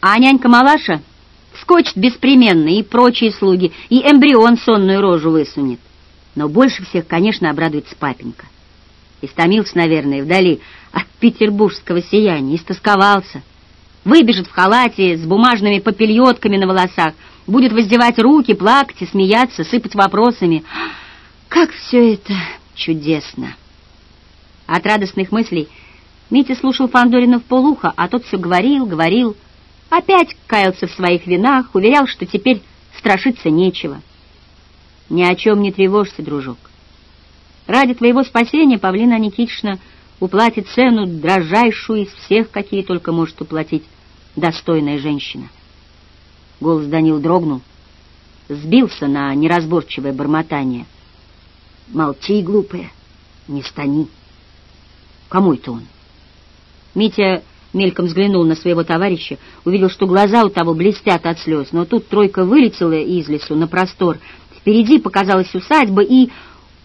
А нянька Малаша вскочит беспременно, и прочие слуги, и эмбрион сонную рожу высунет. Но больше всех, конечно, обрадуется папенька. Истомился, наверное, вдали от петербургского сияния, истосковался. Выбежит в халате с бумажными попельотками на волосах, будет воздевать руки, плакать и смеяться, сыпать вопросами. Как все это чудесно! От радостных мыслей Митя слушал Фандорина в полухо, а тот все говорил, говорил, опять каялся в своих винах, уверял, что теперь страшиться нечего. Ни о чем не тревожься, дружок. Ради твоего спасения Павлина Никитична уплатит цену дрожайшую из всех, какие только может уплатить достойная женщина. Голос Данил дрогнул, сбился на неразборчивое бормотание. «Молчи, глупая, не стани». «Кому это он?» Митя мельком взглянул на своего товарища, увидел, что глаза у того блестят от слез, но тут тройка вылетела из лесу на простор. Впереди показалась усадьба, и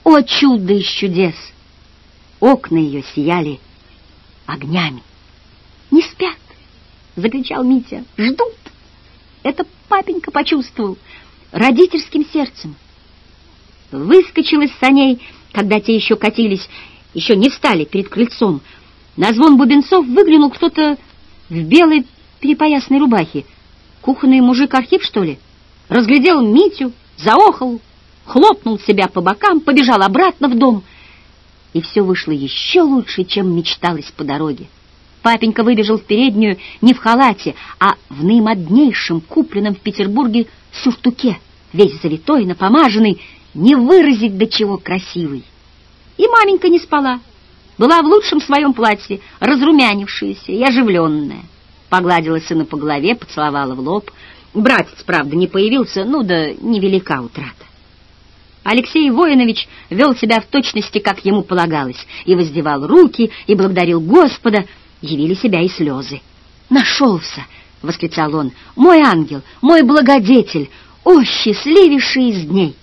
о, чудо из чудес! Окна ее сияли огнями. «Не спят!» — закричал Митя. «Ждут!» Это папенька почувствовал родительским сердцем. Выскочил из саней, когда те еще катились, еще не встали перед крыльцом. На звон бубенцов выглянул кто-то в белой перепоясной рубахе. Кухонный мужик Архип, что ли? Разглядел Митю, заохал, хлопнул себя по бокам, побежал обратно в дом. И все вышло еще лучше, чем мечталось по дороге. Папенька выбежал в переднюю не в халате, а в наимоднейшем, купленном в Петербурге сюртуке, весь завитой, напомаженный, не выразить до чего красивый. И маменька не спала, была в лучшем своем платье, разрумянившаяся и оживленная. Погладила сына по голове, поцеловала в лоб. Братец, правда, не появился, ну да невелика утрата. Алексей Воинович вел себя в точности, как ему полагалось, и воздевал руки, и благодарил Господа, явили себя и слезы. «Нашелся!» — восклицал он. «Мой ангел, мой благодетель, о, счастливейший из дней!»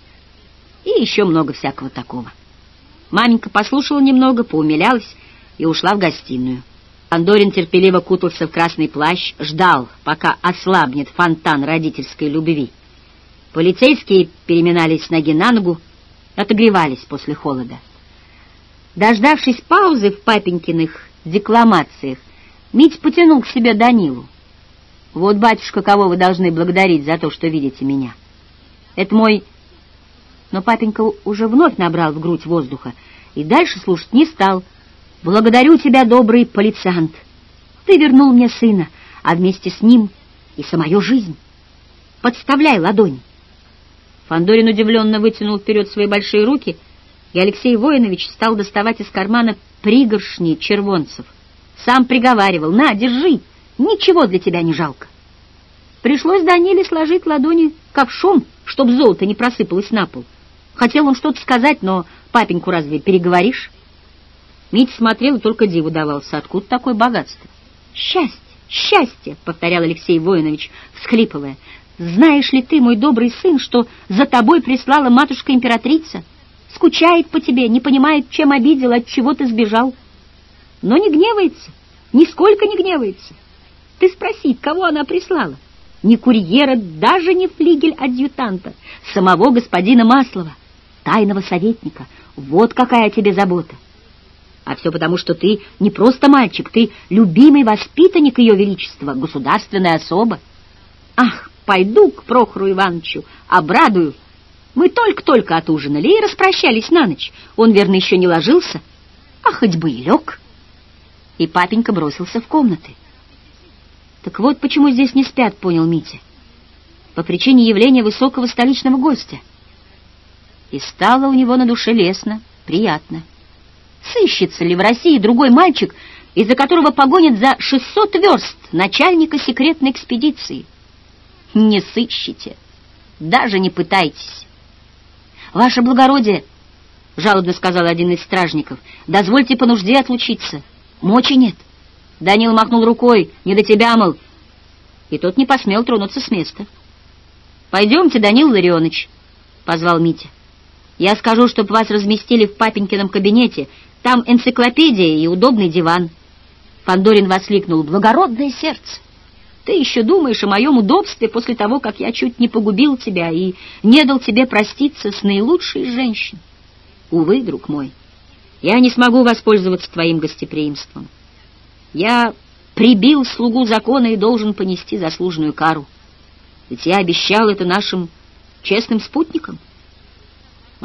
И еще много всякого такого. Маменька послушала немного, поумилялась и ушла в гостиную. Андорин терпеливо кутался в красный плащ, ждал, пока ослабнет фонтан родительской любви. Полицейские переминались с ноги на ногу, отогревались после холода. Дождавшись паузы в папенькиных декламациях, Мить потянул к себе Данилу. «Вот, батюшка, кого вы должны благодарить за то, что видите меня. Это мой...» Но папенька уже вновь набрал в грудь воздуха и дальше слушать не стал. «Благодарю тебя, добрый полицант. Ты вернул мне сына, а вместе с ним и самую жизнь. Подставляй ладонь». Фандорин удивленно вытянул вперед свои большие руки, и Алексей Воинович стал доставать из кармана пригоршни червонцев. Сам приговаривал, «На, держи, ничего для тебя не жалко». Пришлось Даниле сложить ладони ковшом, чтоб золото не просыпалось на пол. Хотел он что-то сказать, но папеньку разве переговоришь? Митя смотрел и только диву давался. Откуда такое богатство? «Счастье, счастье!» — повторял Алексей Воинович, всхлипывая. Знаешь ли ты, мой добрый сын, что за тобой прислала матушка-императрица? Скучает по тебе, не понимает, чем обидел, от чего ты сбежал. Но не гневается, нисколько не гневается. Ты спроси, кого она прислала? Ни курьера, даже не флигель-адъютанта, самого господина Маслова, тайного советника. Вот какая тебе забота. А все потому, что ты не просто мальчик, ты любимый воспитанник ее величества, государственная особа. Ах, Пойду к Прохору Ивановичу, обрадую. Мы только-только отужинали и распрощались на ночь. Он, верно, еще не ложился, а хоть бы и лег. И папенька бросился в комнаты. Так вот почему здесь не спят, понял Митя. По причине явления высокого столичного гостя. И стало у него на душе лестно, приятно. Сыщется ли в России другой мальчик, из-за которого погонят за 600 верст начальника секретной экспедиции? не сыщите, даже не пытайтесь. «Ваше благородие!» — жалобно сказал один из стражников. «Дозвольте по нужде отлучиться. Мочи нет». Данил махнул рукой. «Не до тебя, мол». И тот не посмел тронуться с места. «Пойдемте, Данил Ларионович», — позвал Митя. «Я скажу, чтоб вас разместили в папенькином кабинете. Там энциклопедия и удобный диван». Фандорин воскликнул «Благородное сердце!» Ты еще думаешь о моем удобстве после того, как я чуть не погубил тебя и не дал тебе проститься с наилучшей женщиной. Увы, друг мой, я не смогу воспользоваться твоим гостеприимством. Я прибил слугу закона и должен понести заслуженную кару. Ведь я обещал это нашим честным спутникам.